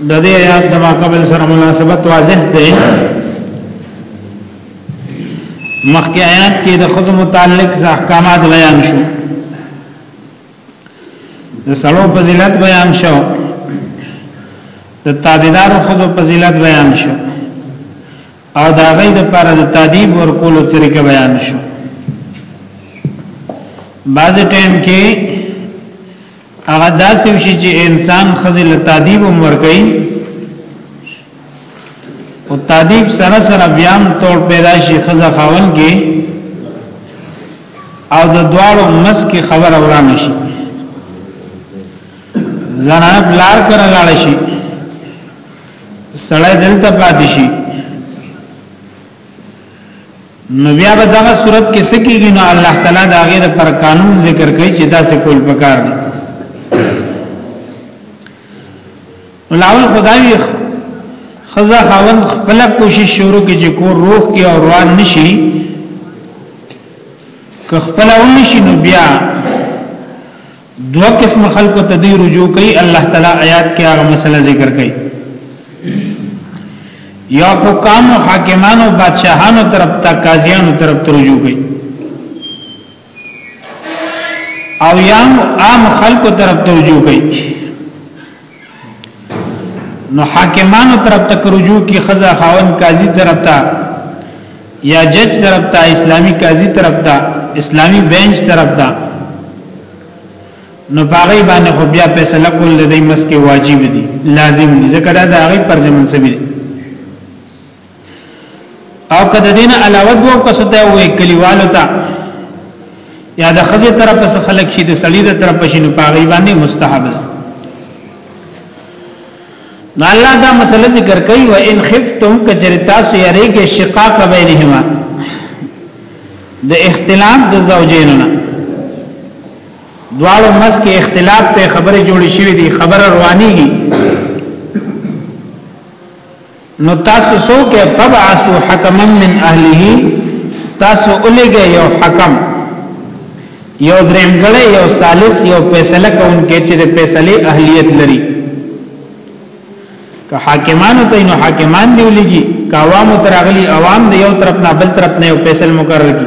د دې آیات د ماقبل سره مناسبت واضح دی مخکې آیات کې د خود متعلق احکامات بیان شو د سړو فضیلت بیان شو د تابعدارو خود فضیلت بیان شو او دا غي د پاره د تادیب ورکولو طریقه بیان شو بعض ټیم کې هغه داسې شي چې انسان خزل تادیب عمر کوي او تادیب سره سره بیان تور پیدا شي خزه خاون کې او د دواړو مس کې خبر اوران شي زنانه بلار کړه لاړ شي سړی دلته پاتې شي نو بیا به دغه صورت کې سکیږي نو الله تعالی دا غیر پر قانون ذکر کوي چې دا څه کول پکار دي ولاول خدای خزا خاون خپل کوشش شروع کې چې کور روح کې او روان نشي که خپل ونشي نو بیا دوه قسم خلکو ته دی رجوع کوي الله تعالی آیات کې هغه مسله ذکر کوي یا حکام او حاکمان او بادشاهانو طرف ته قاضیانو طرف ته رجوع کوي او یا عام خلکو طرف ته رجوع کوي نو حاکمانو طرف ته کرجو کی خزا خاون قاضی طرف ته یا جج طرف ته اسلامی قاضی طرف ته اسلامی بنچ طرف ته نو باغی باندې خو بیا فیصله کول د دې مسکه واجب دي لازم دي ځکه دا د هغه پر ځمن سمي او کده دین علاوه دوه کس ته وې کلیوالو ته یا د خزه طرف څخه خلق شي د سړي د طرف شي نو پاغي باندې مستحب ده نو الله دا مسله ذکر کوي و ان خفتم کجرتا سيریګه شقاق بینهما د اختلاف د زوجین نه دواړو مس کې اختلاف په خبره جوړې شوې دي خبره روانيږي نو تاسو سو کې فبعثوا حکما من اهله تاسو الیګه یو حکم یو درمګړی یو ثالث یو فیصله کوونکی چې د فیصله اهلیت لري که حاکمانو ته نو حاکمان دی ولګي که عوام ترغلي عوام د یو طرف نه بل طرف نه یو فیصله مقرر کی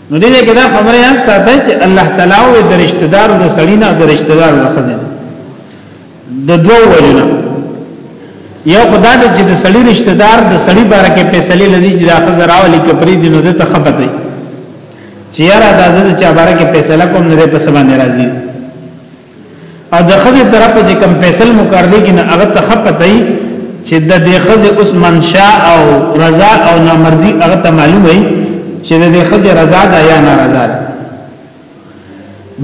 نو دې کې دا خبره یاد ساته چې الله تعالی او د رشتہ دار د سړینا د رشتہ دار د خزن د دوه وجنه یو خدا د چې د سړی رشتہ دار د سړی بار کې فیصله لذي چې د خزر او لیک پرې د نو د تخبط دی چې یاره د ازل چې بار کې فیصله کوم نه په سبا ناراضي او د خزه طرف چې کم فیصل مقرری کې نه هغه ته خپتای چې د دې خزه اوس منشا او رضا او نامرضی هغه ته معلوم وي چې د دې خزه رضا ده یا نارضا ده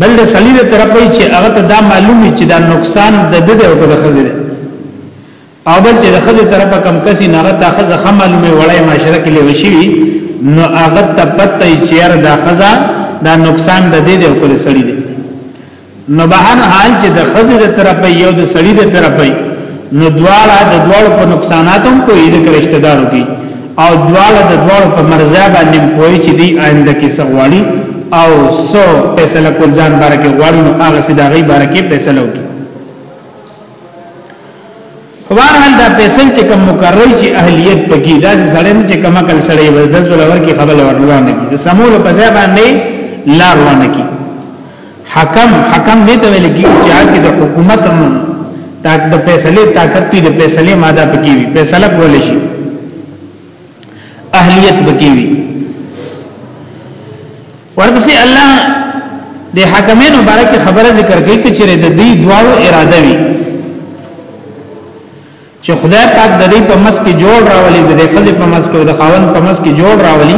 بل د سلیله طرف چې هغه ته دا معلوم وي چې دا نقصان د دې او د خزه ده او بل چې د خزه طرف کم کسي نه غته خزه خمل مې وړای معاشره کې لوي شي نو هغه ته پته چیر دا خزه دا نقصان د دې دی کول سړی دی نو بهر حال چې د خزه د طرف یو د سړی د طرف نو دواړه د دواړو په نقصاناتو کوی ذکر رشتہ دارو کی او دواړه د دواړو په مرزا باندې کوی چې دی آینده کې سغواړي او سو فیصله کول ځان بارکه غواړي نو هغه سي دا غي بارکه فیصله وکړي وارحال دا پیسل چې کم مقرر چې اهلیت پکې دا چې سړی نه چې کم عقل سړی بس دز ولور کې خبر ورلوانه کی د سمول په ځای باندې لار ونه کی حکم حکم دې ته ویل کی چې هغه د حکومت تاک د فیصله طاقت دی د فیصله ماده پکې وي فیصله کول شي اهلیت پکې وي ورپسې الله د حکمین مبارک خبره ذکر کوي چې چیرې د دې دواو اراده وي چې خدای پاک د دې په مس کې جوړ راولي د دې خزې په مس کې او د خاون په مس کې جوړ راولي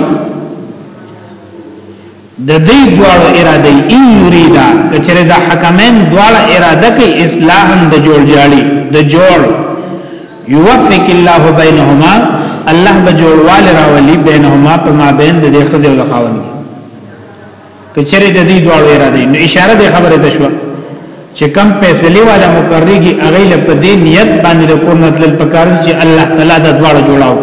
د دې دواو اراده ای یریدا کچره د حکمین دواړه اراده کوي اصلاحا د جوړ جاړي د جوړ یوفق الله بینهما الله به جوړوال راولي بینهما په ما بین د دې خزه او خاون کچره د دې دواړو را دي نو اشاره د خبره ته شو چې کم فیصله والا مقرریږي هغه له په دې نیت باندې د کور نه تل پکار چې الله تعالی د دواړو جوړاو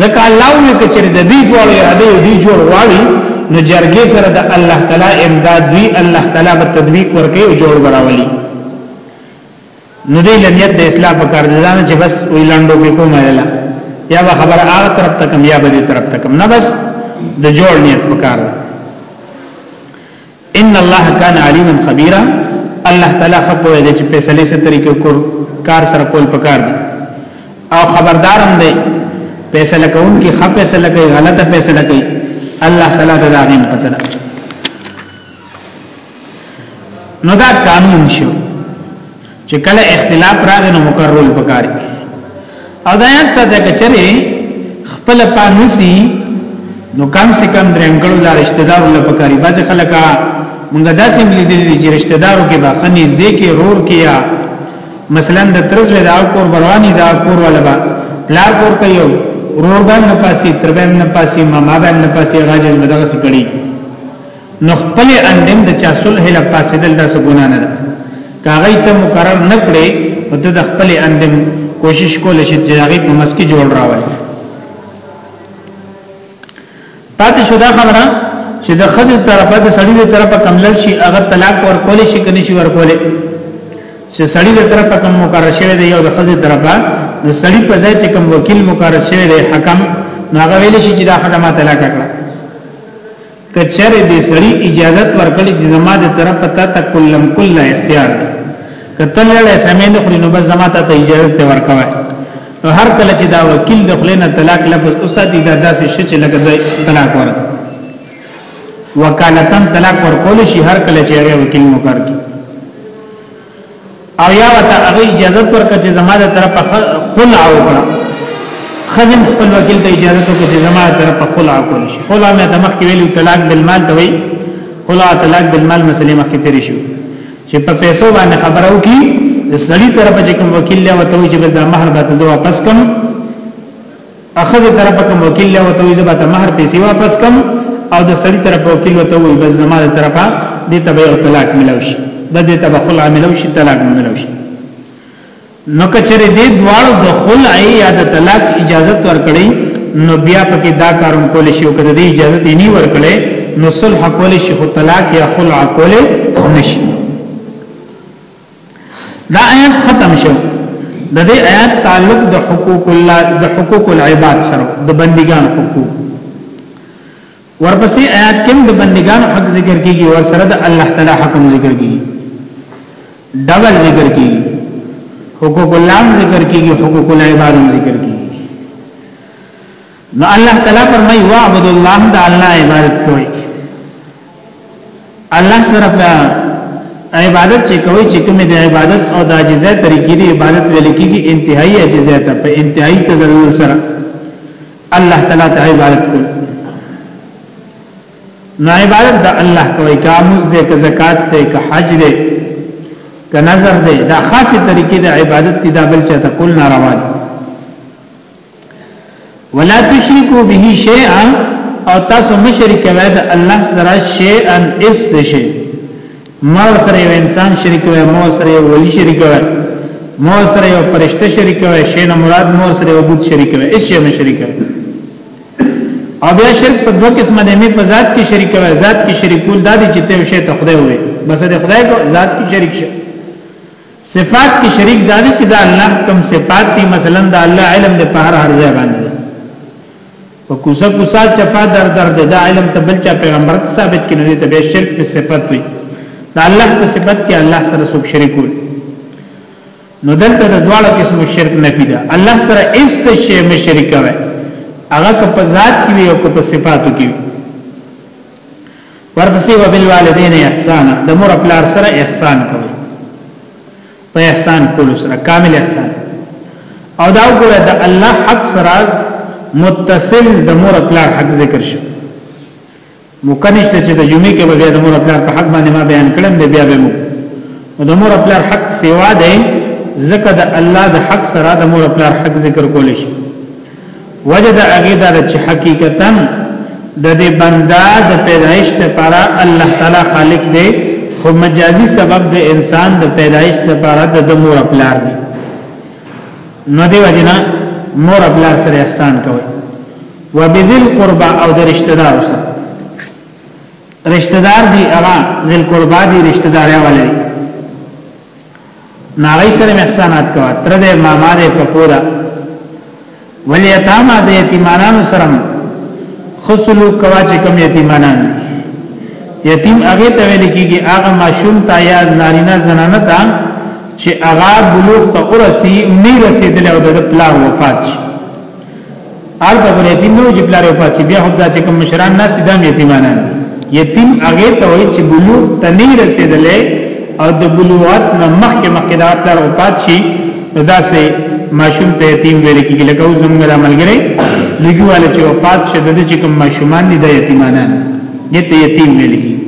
ځکه الله وی کچره د دې دواړو را دي دې جوړ واړي نو جرګې سره د الله تعالی امداد وی الله تعالی به تدویق ورکړي او جوړ براولي نو دې لنیت د اصلاح په کار دي ځان چې بس وی لاندو کې کومه ده یا به خبر هغه طرف ته کم یا به دې طرف ته کم نه بس د جوړ نیت په کار ان الله کان علیما خبیرا الله تعالی خپو دې چې فیصله سره طریقې کور کار سره کول په کار دي او خبردارم دی فیصله کوم کې خپه فیصله کوي غلطه فیصله کوي الله تعالی دا غیم پته نو دا قانون شو چې کله اختلاف راغی نو مقرر پکاري او دا یاد ساته کچره خپل پانسی نو کم سے کم درنګړو لا رشتہ دار له پکاري بعض خلک مونږه داسې ملي دي چې رشتہ دارو کې به خنيز دي کې رور کې یا مثلا د ترز ودا کور برواني دا کور ولا با پلار کور کوي رور باندې پاسي تربم نه پاسي ماما باندې پاسي راځي بدغه سکړي نو خپل اندم د چا صلح له فاسدل داسې ګنا نه ده کاغی ته مقرر نه کړي او ته د خپل اندم کوشش کول شي چې هغه په مسکی جوړ راوړي پاتې شو دا خبره چې د خزې طرفه د سړي د طرفه کملل شي هغه طلاق ورکول شي کني شي ورکول چې سړي د طرفه کم مقرر شوی دی او د خزې طرفه نو سړي په ځای چې کم وکیل مقرر شوی دی حکم نو هغه ویل شي چې دا خدمات طلاق کړه کچره دې سړی اجازه ورکړي چې زما د طرف ته تکلم کله اختیار کتل له سمې نه خوري نو بس زما ته اجازه ورکوي نو هر کله چې دا وکیل د خلینو طلاق لفظ اوساتې دا داسې شې چې لکه د طلاق ور وکالتن طلاق ورکول شي هر کله چې هغه وکیل مقرر او یا وته هغه اجازه ورکړه چې زما د طرفه خلع وکړه خزم خپل وکیل ته اجازه ورکړه چې زما د طرفه خلع وکړي خلع مې د مخ کې ویلو طلاق بالمال ته وی خلع طلاق بالمال مسلې مخ کې تیرې شو چې په پیسو باندې خبره وکي د سړي طرفه چې کوم وکیل له وته چې بس د مہر به ته واپس کوم اخذ طرف کوم وکیل له وته وي زبته مہر پیسې واپس کوم او د سړي طرف وکیل وته وي بس زماده طرفه دې تبع طلاق ملو شي د دې تبع خلع ملو شي طلاق ملو شي نو کچره دې دواړو د خلع یا د طلاق اجازه ورکړي نو بیا پکې دا کارون کول شي او کړه دې اجازه یې نه ورکړي نو صلح کول شي خو طلاق یا خلع کول نشي دا آیات ختم شو د دې آیات تعلق د حقوق الله د حقوق العباد سره د بندګان حقوق ورپسې آیات کې د بندگان حق ذکر کیږي او سره د الله تعالی حق ذکر کیږي ډبل ذکر کیږي حقوق الله ذکر کیږي حقوق العباد ذکر کیږي نو الله تعالی فرمای واعبد الله د الله عبادت کوي الله سره په عبادت چې کوي چې کومه د عبادت او د عاجزۍ طریقې دی عبادت ویل کېږي انتهایی عاجزۍ ته په انتهایی تذلل سره الله تعالی ته عبادت کوي نو عبادت د الله کوي کاموز دې که زکات دې که حج دې که نظر دې دا خاصه طریقې د عبادت دی دا بل چاته کول ناروا دي ولا تشرکو به شیئا او تاسو مشرک وای د الله سره شیئا اس شی ما سره یو انسان شریک وای ما سره یو ولی شریک وای ما سره یو فرشته شریک وای شینه مراد ما سره یو بت شریک وای اس شی مشرک وای او بیا شرک په دوه قسمه د می په ذات کې شریک وای ذات کې شریکول د دې چې ته شی ته خدای وای بس د خدای کو ذات کې شریک شي صفات کې شریک دا نه چې دا الله کوم صفات دي مثلا دا الله علم د په هر هر ځای باندې په کوسه کوسه چپا در در د دا علم ته بل چا پیغمبر ثابت کینې دي ته به شرک په صفات وي دا الله په صفات کې الله سره څوک شریک وي نو دلته د دواړو قسم شرک نفي ده الله سره اس شی مشرک وي هغه که په ذات کې وي او که په صفاتو کې وي ورپسې وبالوالدین احسان د مور پلار سره احسان کوي په احسان کولو سره کامل احسان او دا وګوره د الله حق سره متصل د مور پلار حق ذکر شو مکنشت چې د جمعې کې بیا د مور پلار په حق باندې ما بیان کړم به بیا به مو د مور پلار حق سیوا دی زکه د الله د حق سره د مور پلار حق ذکر کول شي وجد هغه دا چې حقیقتا د دې بندا د پیدایش لپاره الله تعالی خالق دی خو مجازي سبب د انسان د پیدایش لپاره د مور خپلار دی نو دی وجنا مور خپلار سره احسان کوي وبذل قربا او د رشتہ دار سره رشتہ دار دی هغه ذل قربا دی رشتہ دار والے ناغی سره احسانات کوا تر دې ماما دې پکورا ولی یتاما دې یتیمانانو سره خصلو کوا چې کم یتیمانان یتیم هغه ته ویل کیږي هغه ماشوم ته یا نارینه زنانه ته چې هغه بلوغ ته ورسی نه رسیدل او د پلار وفات شي ارته بل یتیم نو چې بلاره په چې بیا خدای چې کوم مشران ناس دي د یتیمانان یتیم هغه ته وایي چې بلوغ ته نه رسیدلې او د بلوغات نه مخکې مخکې دا تر او پات شي دا سه ماشوم ته یتیم ویل کېږي لکه او زموږ د عملګری لګیواله چې وفات شه د چې کوم ماشومان دي د یتیمانان یته یتیم ویل کېږي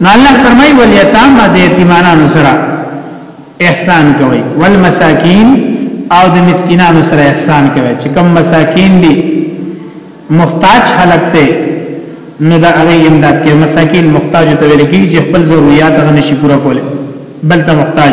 نو الله فرمای ول یتام د یتیمانو سره احسان کوي ول مساکین او د مسکینانو سره احسان کوي چې کم مساکین دي محتاج خلک ته نو دا هغه امداد کې مساکین محتاج ته ویل کیږي چې خپل ضرورت هغه نشي پوره کولی بل ته محتاج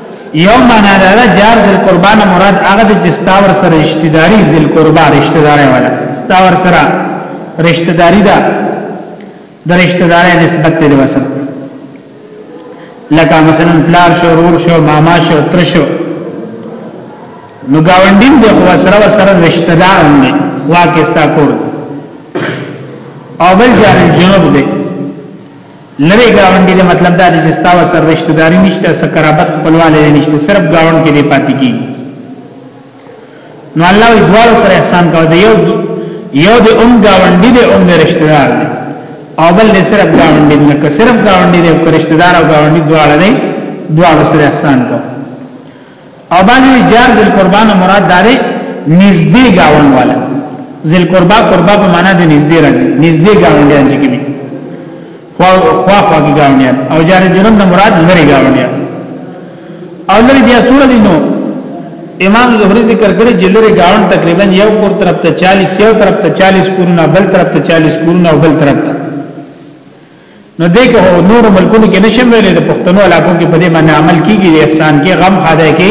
یو معنا دا ده جار ذل قربان مراد هغه د جستاور سره رشتہ داری ذل قربا رشتہ داري والا استاور سره رشتہ داری دا د رشتہ داري نسبت دی وسره لکه مثلا پلار شو رور شو ماما شو تر شو نو گاونډین دی خو سره وسره رشتہ دار هم دی واکستا کور او بل جار جنوب دی لری گاونډي د مطلب دا چې ستا وسر رشتہ داري نشته سکرابت خپلواله نشته صرف گاوند کې دی پاتې کی نو الله یې دوه سره احسان کاوه دی یو یو د ام گاونډي د ام رشتہ دار دی او بل دې صرف گاونډي نه که صرف گاونډي دې او رشتہ دار او گاونډي دواړه دې دواړه سره احسان کاوه او باندې وی جار ذل قربان مراد داري نږدې گاون والا ذل قربا قربا په معنا د نږدې راځي نږدې گاونډیان چې کړي خو خو خو گاونډیان او جار جرم نه مراد لري گاونډیان او لري بیا سور دي نو امام زهري ذکر کړی چې لري گاون تقریبا یو کور طرف ته 40 یو طرف ته 40 کورونه بل طرف ته 40 کورونه او بل طرف ته نو دغه نور ملکونو کې نشم ویلې د پښتنو علاقو کې په دې باندې عمل کیږي د احسان کې غم خاده کې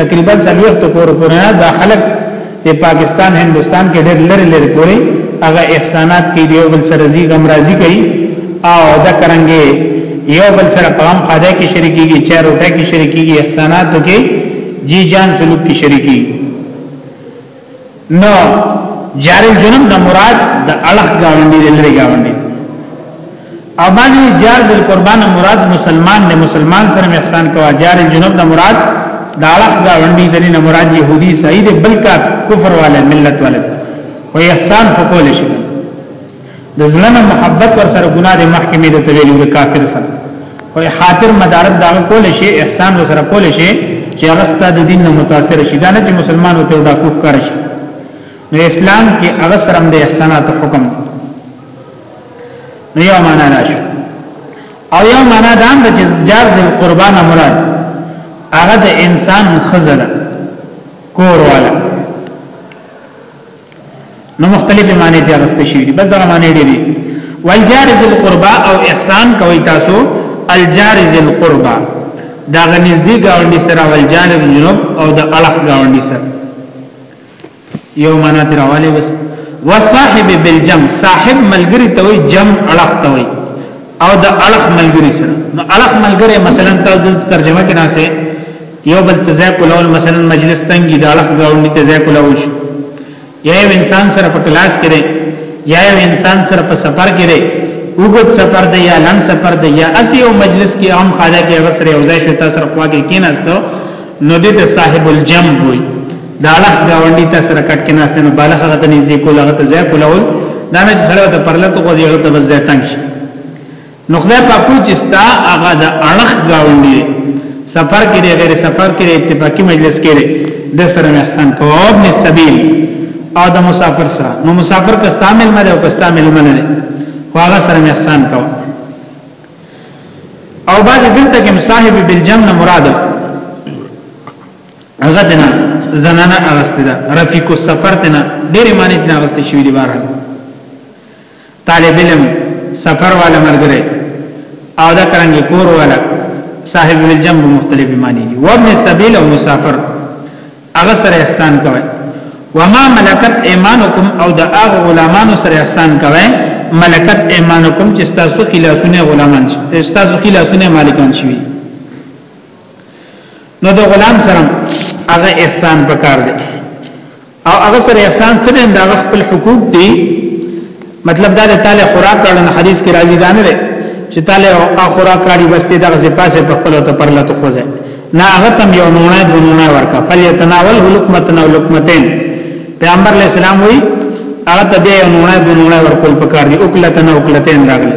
تقریبا څلويخت کور پورې دا خلک د پاکستان هندستان کې ډېر لری لری پورې هغه احسانات کې دی بل سره زی غم راضی کوي او دا کرانګي یو بل سره په غم خاده کې شریکيږي چا روټه کې شریکيږي احساناتو کې جی جان سلوک کې شریکيږي نو جار الجنب نه مراد د اړخ گاونډي دی لري گاونډي او باندې جار ذل قربان مراد مسلمان دی مسلمان سره احسان کوا جار الجنب نه مراد د اړخ گاونډي دی نه مراد يهودي سعيد بلکې کفر والے ملت والے او احسان فقول شي د زړه نه محبت ور سره ګناه د محکمې د تویل د کافر سره او خاطر مدارت دا کول شي احسان ور سره کول شي چې هغه ستاسو د دین نه متاثر شي دا نه چې مسلمان او ته دا کوف کار شي نو اسلام کې هغه سره د احسانات حکم نو یو معنا راشي او یو معنا دا هم چې جار ذل قربان مراد هغه د انسان خزره کور والا نو مختلفه معنی ته غسته شي دي بس دا معنی دي والجار ذل قربا او احسان کوي تاسو الجار ذل قربا دا غنځدي گاونډي سره والجار جنوب او د الخ گاونډي سره یو معنی تر حواله وس وصاحب بالجم صاحب ملګری ته وي جم الخ ته وي او د الخ ملګری سره نو الخ ملګری مثلا تاسو ترجمه کې ناسه یو بل تزای کولول مثلا مجلس تنګي د اړخ گاونډي تزای کولول شي یا یو انسان سره په کلاس کې دی یا یو انسان سره په سفر کې دی وګت سفر دی یا لن سفر دی یا اسی او مجلس کې عام خاله کې غسر او ځای شته سره خوا کې کیناستو نو دې ته صاحب الجم وي دا لخ گاونډي ته سره کټ کې ناشته نو بالغ هغه ته نږدې کول هغه ته ځای کولول دا نه چې سره ته پرلته کوځي هغه ته بس ځای تنګ شي نو خدای په کوی چې ستا هغه د اړخ گاونډي سفر کې دی غیر سفر کې اتفاقی مجلس کې دی د سره احسان کوو او ابن السبیل او د مسافر سره نو مسافر کستا مل مده او کستا مل مده خو هغه سره احسان کوو او باز دلته کې مصاحب بالجم نه مراد هغه دنا زنانه اغسته ده رفیق السفر تنا ډېر معنی تنا اغسته شوی دی باران طالب علم سفر والا مرګره او دا کرنګي کور والا صاحب الجنب مختلفی معنی دي وابن السبيل او مسافر هغه سره احسان کوي وما ملکت ایمانکم او د هغه غلامانو سره احسان کوي ملکت ایمانکم چې تاسو خلاصونه غلامان شي تاسو خلاصونه مالکان شي نو د غلام سره هغه احسان پکار دی او هغه سره احسان سره دا خپل حقوق دي مطلب دا له تعالی خوراک کړه حدیث کې راځي دا نه دی چې تعالی او خوراک کړي بس دې دغه سپاسه په خپل ته پرله ته خوځه نه هغه تم یو نونه دونه ورکا فلیتناول لقمتن او لقمتین پیغمبر علیہ السلام وی هغه ته بیا نونه دونه ورکول پکار دي اوکلتن اوکلتین راغله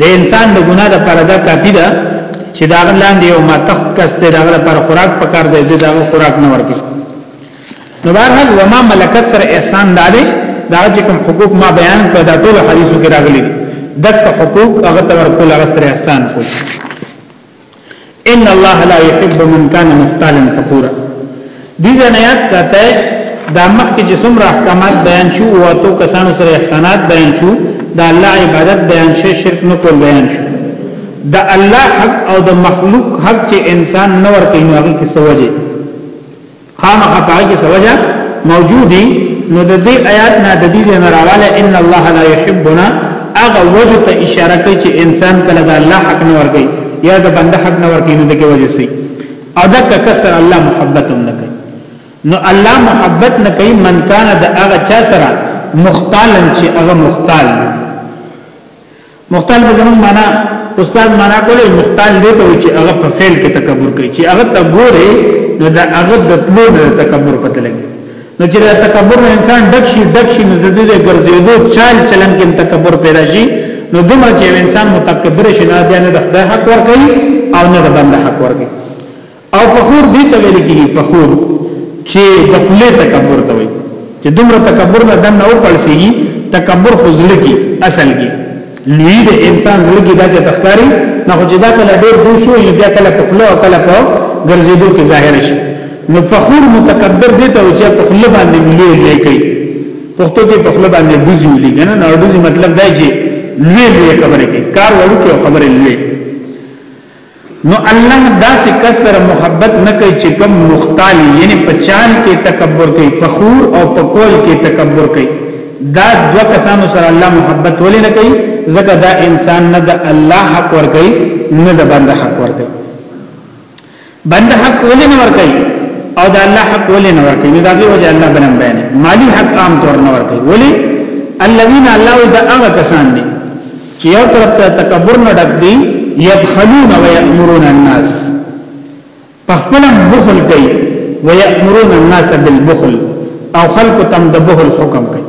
د انسان د ګناه لپاره دا کافی ده چې دا لاندې یو ما تخت کس دی دا لپاره خوراک پکار دی دا خوراک نه ورکړي نو بهرحال وما ملکت سره احسان داله دا چې کوم حقوق ما بیان کړ دا ټول حدیثو کې راغلي دغه حقوق هغه تور کول هغه سره احسان کوي ان الله لا يحب من كان مختالا فخورا دي زنيات ساته دا مخکې چې څومره احکامات بیان شو او تو کسانو سره احسانات بیان شو دا الله عبادت بیان شي شرک نه کول بیان شو دا الله حق او د مخلوق حق چې انسان نور کوي نو هغه کې سوځي خامخا پای کې سوجا موجودي نو د دې آیات نه د دې نه راواله ان الله لا يحبنا هغه وجه ته اشاره کوي چې انسان کله د الله حق نه ورګي یا د بنده حق نه ورګي نو دغه وجه سي او دا کسر الله محبت هم نه کوي نو الله محبت نه کوي من کان د هغه چا سره مختالن چې هغه مختال دی مختال به زمون معنا استاد معنا کولې مختال دې ته وي چې هغه په فعل کې تکبر کوي چې هغه ته ګوري نو دا هغه د تلو نه تکبر پته لګي نو چې دا تکبر نه انسان ډک شي ډک شي نو د دې ګرځېدو چال چلن کې تکبر پیدا شي نو دومره چې انسان متکبر شي نه بیا نه د خدای حق ور کوي او نه د بنده حق ور کوي او فخور دې ته ویل کېږي فخور چې د خلې تکبر ته وي چې دومره تکبر نه دن نه وپړسيږي تکبر خو زړه کې اصل کې لوی د انسان زړه کې دا چې تخکاری نه خو چې دا کله ډېر دوی شو یو بیا کله په خله او کله په ګرځېدو کې ظاهر شي نو فخور متکبر دې ته چې په خله باندې ملي لوي کوي پښتو کې په خله باندې بوزي ولي کنه نو دوی مطلب دا چې لوی لوی خبره کوي کار وړو کې خبره لوی نو الله داسې کس سره محبت نه کوي چې کوم مختال یعنی په چال کې تکبر کوي فخور او په قول کې تکبر کوي دا دو کسانو سره الله محبت ولې نه کوي ځکه دا انسان نه د الله حق ور کوي نه د بنده حق ور کوي بنده حق ولې نه ور کوي او د الله حق ولې نه ور کوي دا دی وجه الله بنم بیان مالی حق عام طور نه ور کوي ولې الذين الله اذا اغه کسان دي چې یو طرف ته تکبر نه ډک دي يبخلون ويأمرون الناس پخپل بخل کوي ويأمرون الناس بالبخل او خلق تم د بخل حکم کوي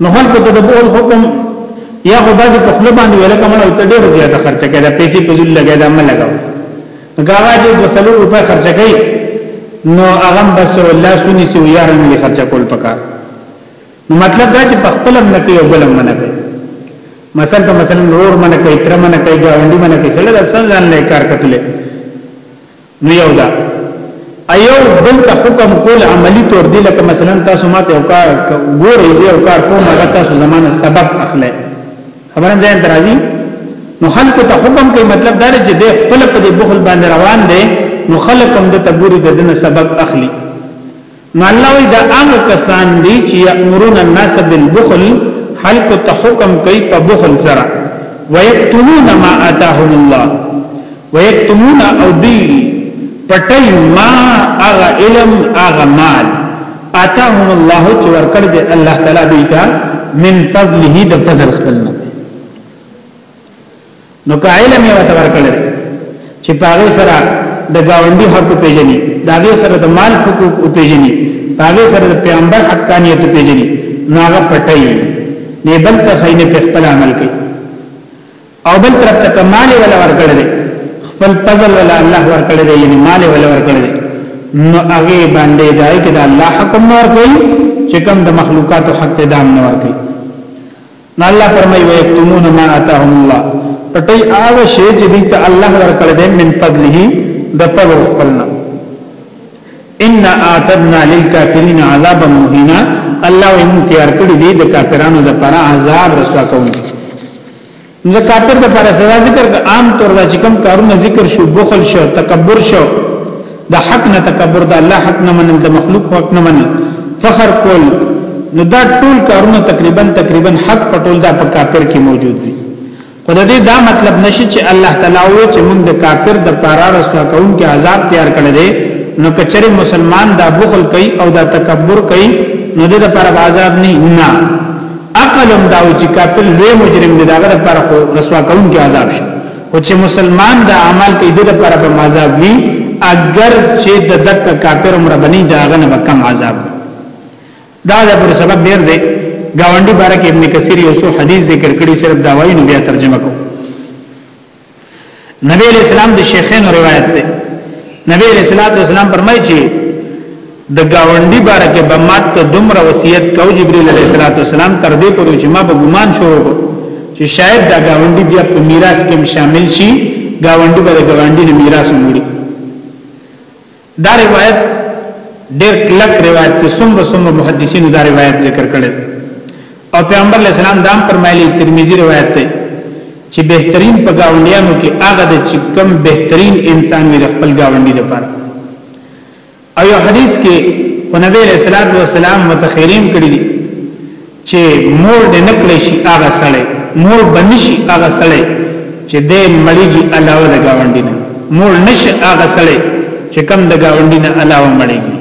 نو خلق ته د بخل حکم یا خو بعضی په خپل باندې ویل کوم او ته ډیر زیات خرچه کوي دا پیسې په ځل لګي دا مل لګاو غاغه دې 200 روپے خرچه کوي نو هغه بس الله سونی سی یارم یې خرچه کول پکار نو مطلب دا چې په خپل نه کوي او بل نه کوي مثلا ته مثلا نور منه کوي تر منه کوي ګاونډي منه کوي سره د سر ځان له کار کتلې نو یو دا ایو بل ته حکم کول عملی تور دی لکه مثلا تاسو ماته او کار ګورې زه او کار کوم هغه تاسو زمانه سبب اخلي خبرم ځان درازي نو خلق ته حکم کوي مطلب دا چې د خپل په بخل باندې روان دي نو خلق هم د تبوري د دنه سبب اخلي نو الله وی دا هغه کسان دی چې یامرون الناس بالبخل خلق ته حکم کوي په بخل سره ويكتمون ما اتاهم الله ويكتمون او دی پټي ما اغه علم اغه مال اتاهم الله چې ورکړ دې الله تعالی دیتا من فضله د فضل خپلنا نو که علم یې ورته ورکړل چې پاره سره د گاونډي حق پیژني دا غي سره د مال حقوق پیژني پاره سره د پیغمبر حقانیت پیژني ناغه پټي نه بل ته خاينه په خپل عمل کوي او بل طرف ته کمال ولا ورکړل خپل فضل ولا الله ورکړل یعنی مال ولا ورکړل نو هغه باندې دای کې د الله حکم نور کوي چې کوم د مخلوقات حق ته دام نور کوي نو الله فرمایي ويكتمون ما اتاهم الله پټي هغه شی چې دوی ته الله ورکړ دې من فضله د فضل خپلنا ان اعتدنا للكافرين عذابا مهينا الله یې مون تیار کړی دی د کافرانو لپاره عذاب رسوا کوونکی نو کافر لپاره سزا ذکر عام طور د کوم کارونه ذکر شو بخل شو تکبر شو د حق نه تکبر د الله حق نه منل د مخلوق حق نه منل فخر کول نو دا ټول کارونه تقریبا تقریبا حق په ټول دا په کافر کې موجود دي خو د دې دا مطلب نشي چې الله تعالی و چې موږ د کافر د پارا رسوا کون کې عذاب تیار کړی دی نو کچره مسلمان دا بخل کوي او دا تکبر کوي نو د پر عذاب نه نه عقلم دا چې کافر لوی مجرم دی دا غره پر رسوا کون کې عذاب شي خو چې مسلمان د اعمال کې د لپاره په عذاب وي اگر چې د دک کافر عمر بني دا غنه به کم عذاب دا د پر سبب ډیر دی گاونډي بارک ابن کثیر یو څو حدیث ذکر کړي صرف دا وایي نو بیا ترجمه کو نبی علیہ السلام د شیخین روایت ده نبی علیہ السلام فرمایي چې د گاونډي باره کې به مات ته دومره وصیت کو جبرئیل علیه السلام تر دې پورې چې ما به ګمان شو چې شاید دا گاونډي بیا په میراث کې شامل شي گاونډي به د گاونډي نه میراث وړي دا روایت ډېر کلک روایت ته څومره څومره محدثینو دا روایت ذکر کړي او پیغمبر علیه السلام دا فرمایلی ترمذی روایت ده چې بهترین په گاونډیانو کې هغه د چې کم بهترین انسان وي خپل گاونډي لپاره او یو حدیث کې په نبی علیہ الصلوۃ والسلام متخیریم کړی دي چې مور دې نکړې شي هغه سړی مور بنشي هغه سړی چې دې مړیږي علاوه د گاونډي نه مور نشي هغه سړی چې کم د گاونډي نه علاوه مړیږي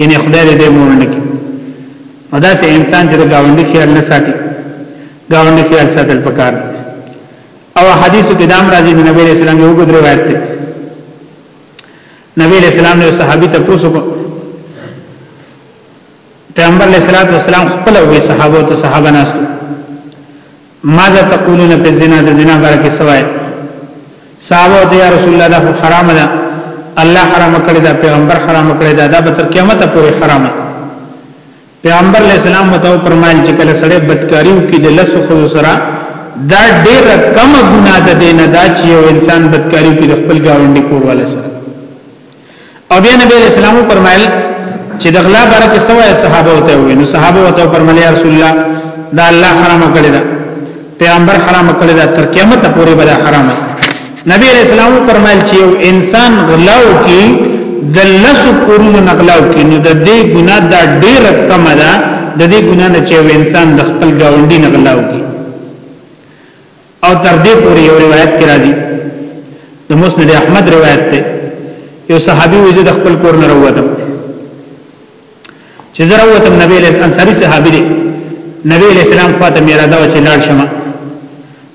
یعنی خدای دې مور نه کی ادا سه انسان چې د گاونډي خیال نه ساتي گاونډي خیال ساتل پکار او حدیث کې دام راځي د نبی رسول الله یو روایت ده نبی علیہ السلام نو صحابي ته پوسو کو پیغمبر علیہ الصلوۃ والسلام خپل وی صحابه ته صحابه ناس ماذا تقولون فی الزنا د زنا باره کې سوای صحابه ته یا رسول الله دا حرام ده الله حرام کړی دا پیغمبر حرام کړی دا دا به تر قیامت پورې حرام ده پیغمبر علیہ السلام متو فرمایل چې کله سړی بدکاری وکړي د لسو خو سره دا ډیر کم ګناه ده دین دا چې یو انسان بدکاری وکړي د خپل گاونډي کور والا سره او بیا نبی علیہ السلام فرمایل چې د غلا باره کې سوای صحابه وته وي نو صحابه وته فرمایل یا رسول الله دا الله حرام کړی دا پیغمبر حرام کړی دا تر قیامت پورې به حرام وي نبی علیہ السلام فرمایل چې یو انسان غلاو کی د لس کورونو نغلاو کی نو د دې ګناه دا ډیر کم ده د دې ګناه نه چې انسان د خپل گاونډي نغلاو کی او تر دې پورې یو روایت کې راځي د مسند احمد روایت ده یو صحابي وزید خپل کور نه وروته چې زه راوتم نبی له انصاری صحابي دی نبی علیہ السلام خواته میرا دا چې لاړ شمه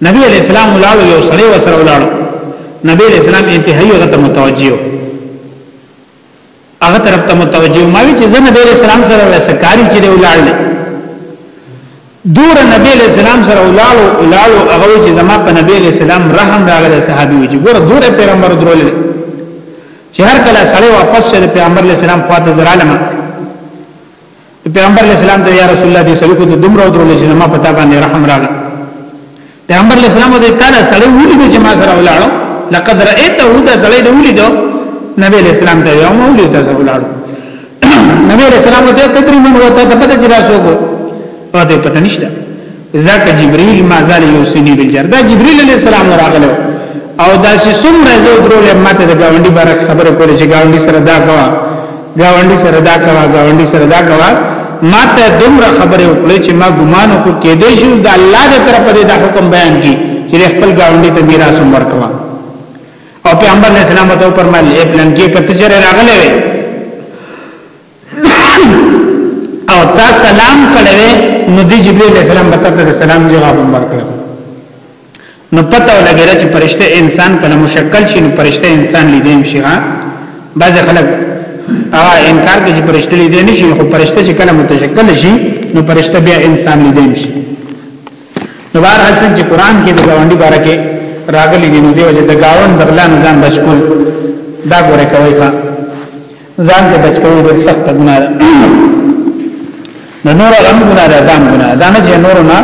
نبی علیہ السلام ولاړ یو سړی وسره ولاړ نبی علیہ السلام انتهایی هغه ته متوجه هغه طرف ته متوجه ما وی چې زه نبی علیہ السلام سره وسکاری چې ولاړ دور نبی علیہ السلام سره ولاړو ولاړو هغه چې زما په نبی علیہ السلام رحم راغله صحابي وي چې ګوره دور پیغمبر درول چې هر کله سړی واپس شه پیغمبر علیہ السلام خواته زرالم پیغمبر علیہ السلام ته یا رسول الله دې سلوک ته دومره درول چې زما پتا باندې رحم راغله پیغمبر علیہ السلام دې تعالی سره ولیدو چې ما سره ولاړو لقد رأيته دا سره دې ولیدو نبی علیہ السلام ته یو مولوی ته سره ولاړو نبی علیہ السلام ته تقریبا وته ته پته جلا شو کو او دې پته نشته ذاک جبريل ما زال يوسني بالجر دا جبريل علیہ السلام راغلو او دا چې څومره زه درول ماته د گاونډي بارک خبره کوله چې گاونډي سره دا کوا گاونډي سره دا کوا گاونډي سره دا کوا ما ته دومره خبره وکړي چې ما ګمان وکړ کې دې شو د الله د طرف دې دا حکم بیان کی چې خپل گاونډي ته میراث ورکوا او پیغمبر علیہ السلام ته فرمایل اے پلان کې کته چر راغله وي او تا سلام کړو نو دی جبرئیل علیہ السلام ته سلام جواب ورکړ نو پته ولګیږي چې پرشته انسان کله مشکل شي نو پرشته انسان لیدیم شي ها بعض خلک هغه انکار کوي چې پرشته لیدې نه شي خو پرشته چې کله متشکل شي نو پرشته بیا انسان لیدې شي نو بهر حال څنګه چې قران کې د گاونډي باره کې راغلي دي نو دی وجه د گاوند د غلا نزان بچکول دا ګوره کوي ښا ځان ته بچ کول ډیر سخت ګناه ده نو نور غم ګناه ده دام ګناه ده نه چې نور نه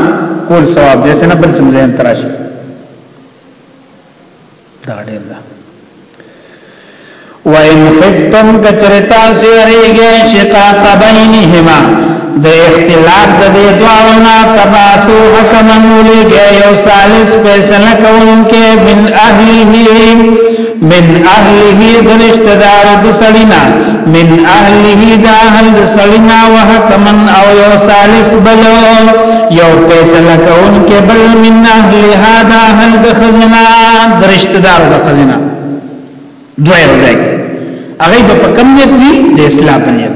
کول ثواب دې سن بل سم ځین تراشي دا ډیر ده وَإِنْ خِفْتُمْ كَثْرَةَ سِيَرِهِ شِقَاقَ بَيْنِهِمَا د اختلاف د دې دواونه فباسو حکمن ولګي یو ثالث فیصله کوونکې من اهله من اهله درشته دار د سړینا من اهله د اهل د سړینا وحکمن او یو ثالث بل یو فیصله کون کې بل من اهل هذا اهل د خزنا درشته دار د خزنا دوی ځای هغه په کم نیت دي د اسلام نیت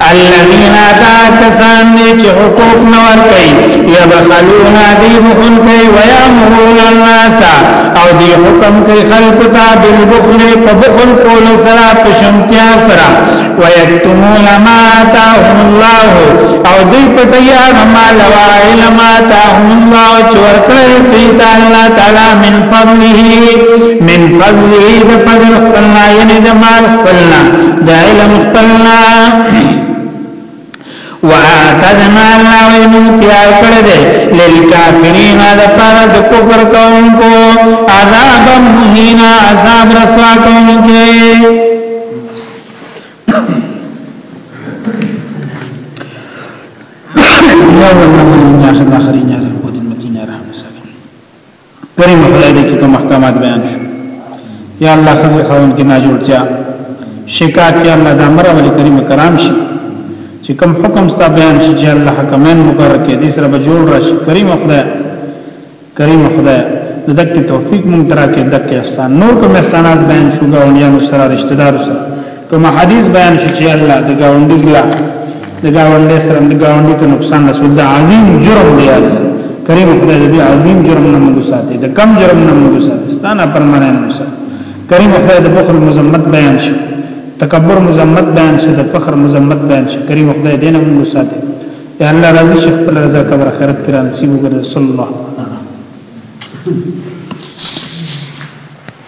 الذين دا کسان دي چې حقوق نه ورکي يبخلون دي بخل کوي ويامرون الناس او دي حکم کوي خلق ته بالبخل په بخل کول سره په شمتیا سره ويكتمون ما آتاهم الله او دي پټيا ما لوا علم آتاهم الله چې ورکړل دي الله تعالی من فضله من فضله د فضل خپلنا یعنی د مال خپلنا د علم خپلنا وعاتدنا الله ومن تیار کړی دی للکافرین د پر د کفر کوونکو عذاب مهینا عذاب رسوا کوونکو يا رب العالمين يا اخر الاخرين يا ذا القوة المتين يا رحم السلام پرې مخله دې کې کوم احکامات بیان شو یا الله خزر خاون کې نه جوړتیا شکایت یا الله د امر ولي کریم کرام شي چې کوم حکم ستا بیان شي چې الله حکمین مقرر کې دې سره به جوړ راشي کریم خدای کریم خدای د دک توفیق مونږ ترا کې دک احسان نور کوم احسانات بیان شو گاونډیانو سره رشتہ دار سره کوم حدیث بیان شي چې الله د گاونډي ګلا د گاونډي سره د گاونډي ته نقصان رسول دا عظیم جرم دی کریم خدای دې عظیم جرم نه موږ ساتي د کم جرم نه موږ ساتي ستانه پرمانه نه ساتي کریم خدای د بخل مذمت بیان شي تکبر مذمت بیان شي د فخر مذمت بیان شي کریم خدای دې نه موږ ساتي یا الله راضي شي خپل رضا قبر آخرت کې نصیب وګرځي صلی الله علیه وسلم